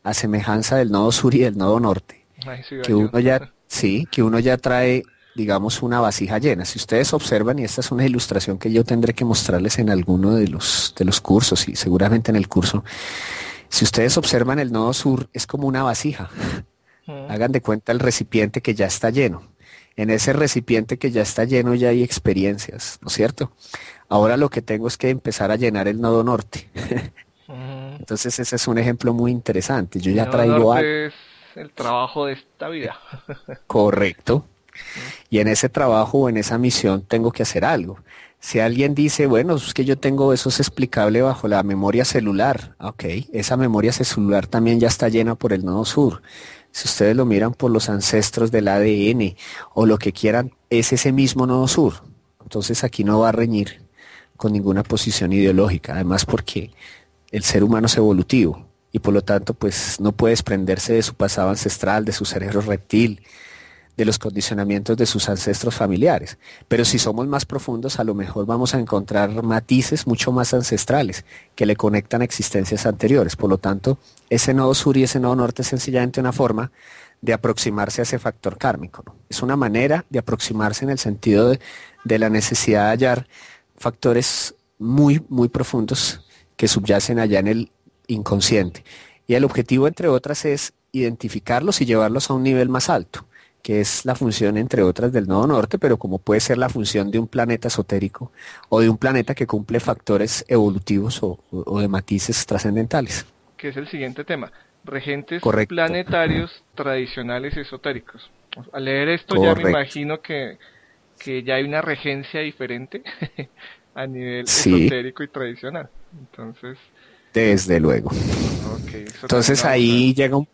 a semejanza del nodo sur y del nodo norte, que uno ya, sí, que uno ya trae digamos, una vasija llena. Si ustedes observan, y esta es una ilustración que yo tendré que mostrarles en alguno de los, de los cursos, y seguramente en el curso, si ustedes observan el nodo sur, es como una vasija. Hagan de cuenta el recipiente que ya está lleno. En ese recipiente que ya está lleno ya hay experiencias, ¿no es cierto? Ahora lo que tengo es que empezar a llenar el nodo norte. Entonces ese es un ejemplo muy interesante. Yo ya traigo algo. Es el trabajo de esta vida. Correcto. Y en ese trabajo o en esa misión tengo que hacer algo. Si alguien dice, bueno, es que yo tengo eso es explicable bajo la memoria celular. Ok, esa memoria celular también ya está llena por el nodo sur. Si ustedes lo miran por los ancestros del ADN o lo que quieran, es ese mismo nodo sur. Entonces aquí no va a reñir con ninguna posición ideológica. Además porque el ser humano es evolutivo y por lo tanto pues no puede desprenderse de su pasado ancestral, de su cerebro reptil, de los condicionamientos de sus ancestros familiares. Pero si somos más profundos, a lo mejor vamos a encontrar matices mucho más ancestrales que le conectan a existencias anteriores. Por lo tanto, ese nodo sur y ese nodo norte es sencillamente una forma de aproximarse a ese factor kármico. Es una manera de aproximarse en el sentido de, la necesidad de hallar factores muy, muy profundos que subyacen allá en el inconsciente. Y el objetivo, entre otras, es identificarlos y llevarlos a un nivel más alto que es la función, entre otras, del nodo norte, pero como puede ser la función de un planeta esotérico o de un planeta que cumple factores evolutivos o, de matices trascendentales. Que es el siguiente tema. Regentes planetarios tradicionales esotéricos. Al leer esto ya me imagino que, que ya hay una regencia diferente a nivel esotérico y tradicional. Entonces... Desde luego. Entonces ahí llega, un,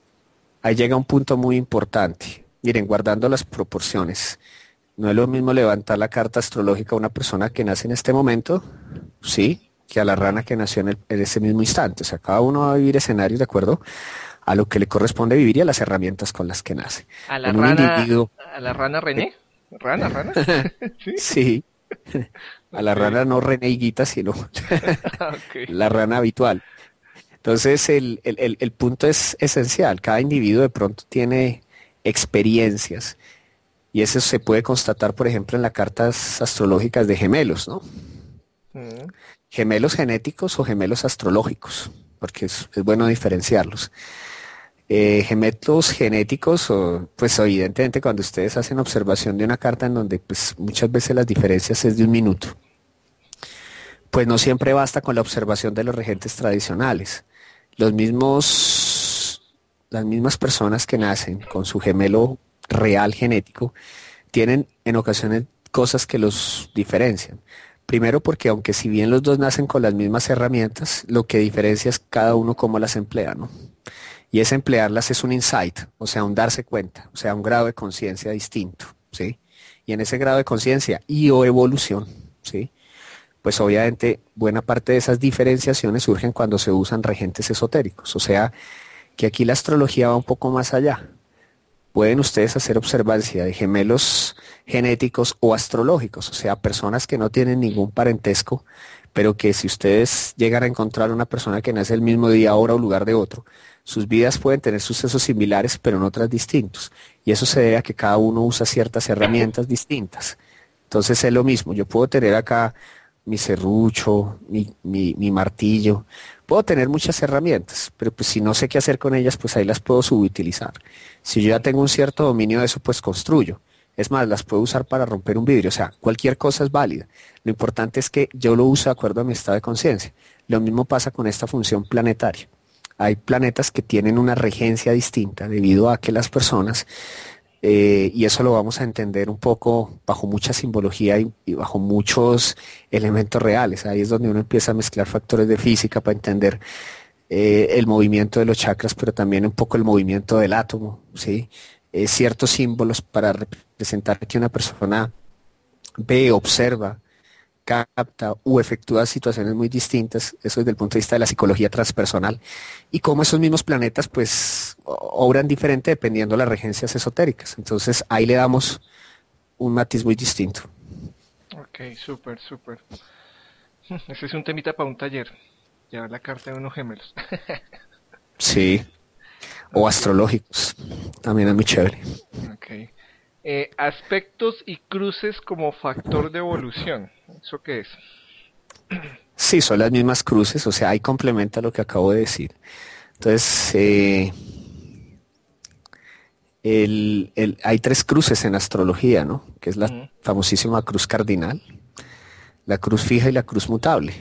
ahí llega un punto muy importante Miren, guardando las proporciones, no es lo mismo levantar la carta astrológica a una persona que nace en este momento, sí, que a la rana que nació en, ese mismo instante. O sea, cada uno va a vivir escenarios de acuerdo a lo que le corresponde vivir y a las herramientas con las que nace. A la, rana, ¿a la rana René. ¿Rana, rana? sí. A la rana no René Higuita, sino la rana habitual. Entonces, el, el punto es esencial. Cada individuo de pronto tiene experiencias. Y eso se puede constatar, por ejemplo, en las cartas astrológicas de gemelos, ¿no? Mm. Gemelos genéticos o gemelos astrológicos, porque es, bueno diferenciarlos. Eh, gemelos genéticos, o, pues evidentemente cuando ustedes hacen observación de una carta en donde pues muchas veces las diferencias es de un minuto, pues no siempre basta con la observación de los regentes tradicionales. Los mismos las mismas personas que nacen con su gemelo real genético tienen en ocasiones cosas que los diferencian. Primero porque aunque si bien los dos nacen con las mismas herramientas, lo que diferencia es cada uno cómo las emplea, ¿no? Y ese emplearlas es un insight, o sea, un darse cuenta, o sea, un grado de conciencia distinto, ¿sí? Y en ese grado de conciencia y o evolución, ¿sí? Pues obviamente buena parte de esas diferenciaciones surgen cuando se usan regentes esotéricos, o sea, que aquí la astrología va un poco más allá. Pueden ustedes hacer observancia de gemelos genéticos o astrológicos, o sea, personas que no tienen ningún parentesco, pero que si ustedes llegan a encontrar una persona que nace el mismo día, hora o lugar de otro, sus vidas pueden tener sucesos similares, pero en otras distintos. Y eso se debe a que cada uno usa ciertas herramientas distintas. Entonces es lo mismo, yo puedo tener acá mi serrucho, mi, mi martillo, Puedo tener muchas herramientas, pero pues si no sé qué hacer con ellas, pues ahí las puedo subutilizar. Si yo ya tengo un cierto dominio de eso, pues construyo. Es más, las puedo usar para romper un vidrio. O sea, cualquier cosa es válida. Lo importante es que yo lo uso de acuerdo a mi estado de conciencia. Lo mismo pasa con esta función planetaria. Hay planetas que tienen una regencia distinta debido a que las personas eh, y eso lo vamos a entender un poco bajo mucha simbología y, bajo muchos elementos reales. Ahí es donde uno empieza a mezclar factores de física para entender eh, el movimiento de los chakras, pero también un poco el movimiento del átomo, ¿sí? Eh, ciertos símbolos para representar que una persona ve, observa, capta o efectúa situaciones muy distintas, eso desde el punto de vista de la psicología transpersonal, y cómo esos mismos planetas pues obran diferente dependiendo de las regencias esotéricas. Entonces ahí le damos un matiz muy distinto. Ok, súper, súper. Ese es un temita para un taller, llevar la carta de unos gemelos. sí, o astrológicos, también es muy chévere. Ok. Eh, aspectos y cruces como factor de evolución. ¿Eso qué es? Sí, son las mismas cruces, o sea, ahí complementa lo que acabo de decir. Entonces, eh, hay tres cruces en astrología, ¿no? Que es la famosísima cruz cardinal, la cruz fija y la cruz mutable.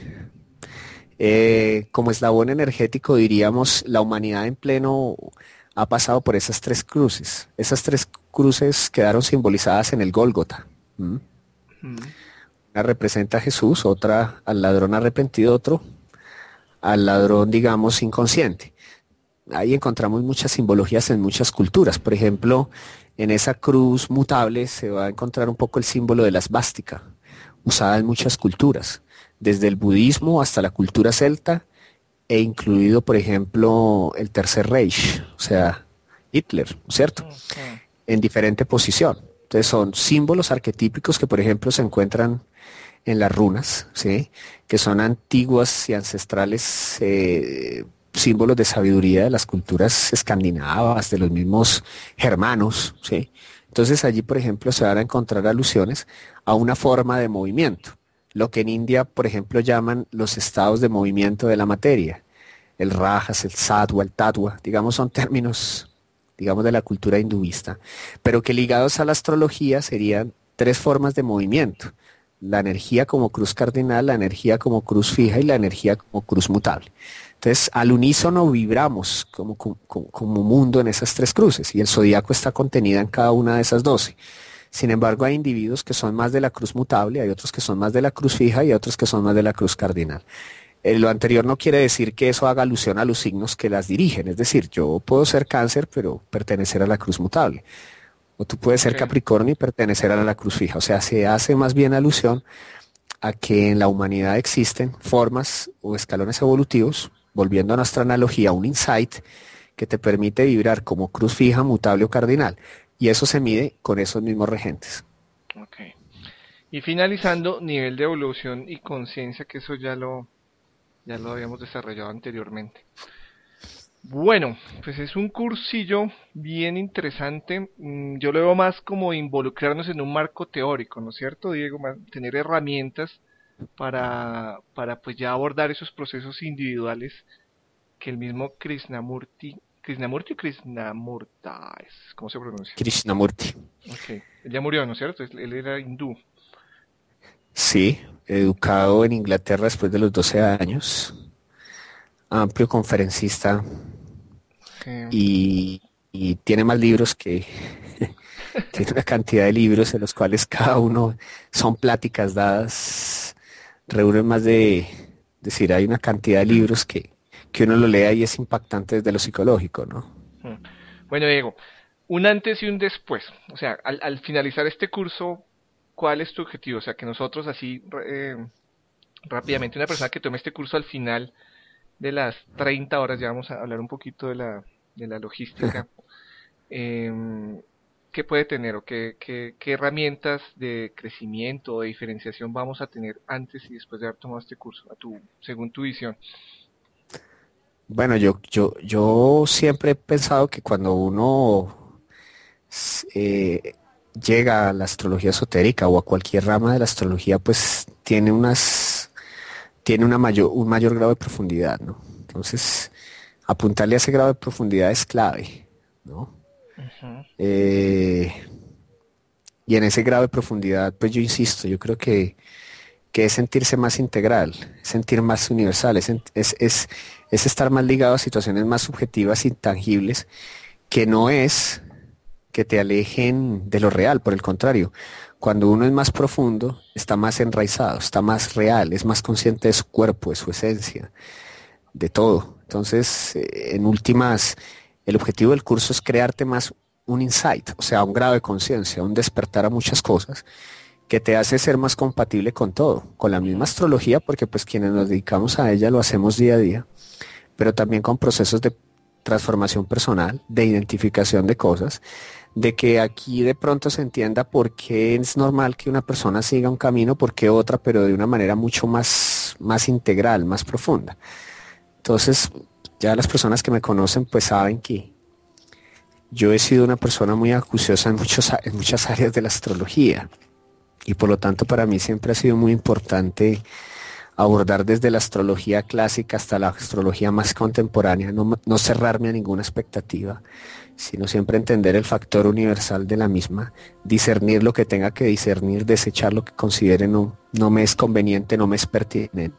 Eh, como eslabón energético, diríamos, la humanidad en pleno ha pasado por esas tres cruces. Esas tres cruces quedaron simbolizadas en el Gólgota. Una representa a Jesús, otra al ladrón arrepentido, otro al ladrón, digamos, inconsciente. Ahí encontramos muchas simbologías en muchas culturas. Por ejemplo, en esa cruz mutable se va a encontrar un poco el símbolo de la esvástica, usada en muchas culturas, desde el budismo hasta la cultura celta e incluido, por ejemplo, el Tercer Reich, o sea, Hitler, ¿cierto? En diferente posición. Entonces son símbolos arquetípicos que por ejemplo se encuentran en las runas, ¿sí? que son antiguas y ancestrales eh, símbolos de sabiduría de las culturas escandinavas, de los mismos germanos. ¿sí? Entonces allí, por ejemplo, se van a encontrar alusiones a una forma de movimiento, lo que en India, por ejemplo, llaman los estados de movimiento de la materia. El rajas, el sattva, el tattva, digamos, son términos, digamos, de la cultura hinduista, pero que ligados a la astrología serían tres formas de movimiento la energía como cruz cardinal, la energía como cruz fija y la energía como cruz mutable. Entonces, al unísono vibramos como, mundo en esas tres cruces y el zodíaco está contenida en cada una de esas doce. Sin embargo, hay individuos que son más de la cruz mutable, hay otros que son más de la cruz fija y otros que son más de la cruz cardinal. Eh, lo anterior no quiere decir que eso haga alusión a los signos que las dirigen, es decir, yo puedo ser cáncer pero pertenecer a la cruz mutable o tú puedes ser Capricornio y pertenecer a la cruz fija. O sea, se hace más bien alusión a que en la humanidad existen formas o escalones evolutivos, volviendo a nuestra analogía, un insight que te permite vibrar como cruz fija, mutable o cardinal. Y eso se mide con esos mismos regentes. Ok. Y finalizando, nivel de evolución y conciencia, que eso ya lo, ya lo habíamos desarrollado anteriormente. Bueno, pues es un cursillo bien interesante. Mm, yo lo veo más como involucrarnos en un marco teórico, ¿no es cierto, Diego? Tener herramientas para, para pues ya abordar esos procesos individuales que el mismo Krishnamurti, Krishnamurti o Krishnamurta ¿cómo se pronuncia? Krishnamurti. Ok, él ya murió, ¿no es cierto? Él era hindú. Sí, educado en Inglaterra después de los 12 años amplio conferencista y, tiene más libros que tiene una cantidad de libros en los cuales cada uno son pláticas dadas, reúnen más de, decir, hay una cantidad de libros que, que uno lo lea y es impactante desde lo psicológico, ¿no? Bueno, Diego, un antes y un después. O sea, al, finalizar este curso, ¿cuál es tu objetivo? O sea, que nosotros así eh, rápidamente, una persona que tome este curso al final, de las 30 horas, ya vamos a hablar un poquito de la, de la logística, eh, ¿qué puede tener o qué, qué, herramientas de crecimiento o de diferenciación vamos a tener antes y después de haber tomado este curso, a tu, según tu visión? Bueno, yo, yo, yo siempre he pensado que cuando uno eh, llega a la astrología esotérica o a cualquier rama de la astrología, pues tiene unas tiene una mayor, un mayor grado de profundidad, ¿no? Entonces, apuntarle a ese grado de profundidad es clave, ¿no? Eh, y en ese grado de profundidad, pues yo insisto, yo creo que, es sentirse más integral, sentir más universal, es, es, es, estar más ligado a situaciones más subjetivas, intangibles, que no es que te alejen de lo real, por el contrario, cuando uno es más profundo, está más enraizado, está más real, es más consciente de su cuerpo, de su esencia, de todo. Entonces, eh, en últimas, el objetivo del curso es crearte más un insight, o sea, un grado de conciencia, un despertar a muchas cosas que te hace ser más compatible con todo, con la misma astrología, porque pues quienes nos dedicamos a ella lo hacemos día a día, pero también con procesos de transformación personal, de identificación de cosas, de que aquí de pronto se entienda por qué es normal que una persona siga un camino, por qué otra, pero de una manera mucho más, más integral, más profunda. Entonces, ya las personas que me conocen pues saben que yo he sido una persona muy acuciosa en, muchos, en muchas áreas de la astrología y por lo tanto para mí siempre ha sido muy importante abordar desde la astrología clásica hasta la astrología más contemporánea, no, no cerrarme a ninguna expectativa, sino siempre entender el factor universal de la misma, discernir lo que tenga que discernir, desechar lo que considere no, no me es conveniente, no me es pertinente.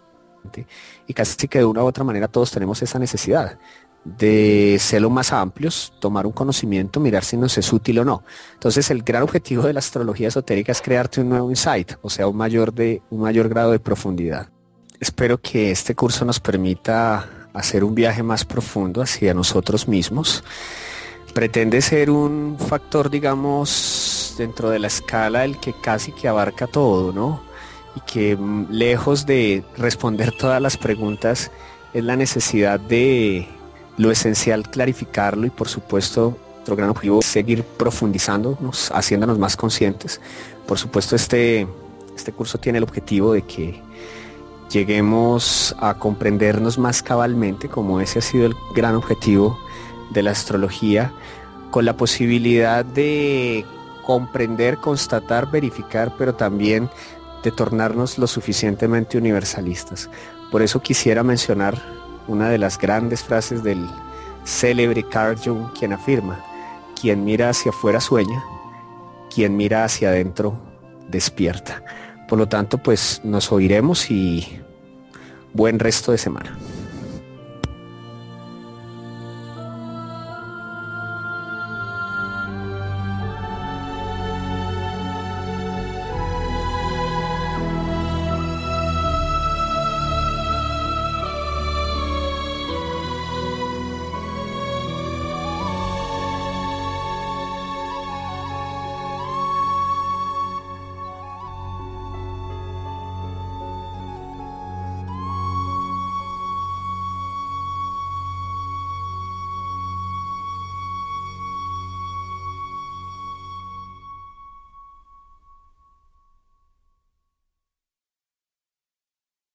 Y casi que de una u otra manera todos tenemos esa necesidad de ser lo más amplios, tomar un conocimiento, mirar si nos es útil o no. Entonces el gran objetivo de la astrología esotérica es crearte un nuevo insight, o sea, un mayor, de, un mayor grado de profundidad. Espero que este curso nos permita hacer un viaje más profundo hacia nosotros mismos pretende ser un factor, digamos, dentro de la escala el que casi que abarca todo, ¿no? Y que mm, lejos de responder todas las preguntas es la necesidad de lo esencial clarificarlo y por supuesto nuestro gran objetivo es seguir profundizando, haciéndonos más conscientes. Por supuesto, este, este curso tiene el objetivo de que lleguemos a comprendernos más cabalmente, como ese ha sido el gran objetivo de la astrología, con la posibilidad de comprender, constatar, verificar, pero también de tornarnos lo suficientemente universalistas. Por eso quisiera mencionar una de las grandes frases del célebre Carl Jung, quien afirma, quien mira hacia afuera sueña, quien mira hacia adentro despierta. Por lo tanto, pues nos oiremos y buen resto de semana.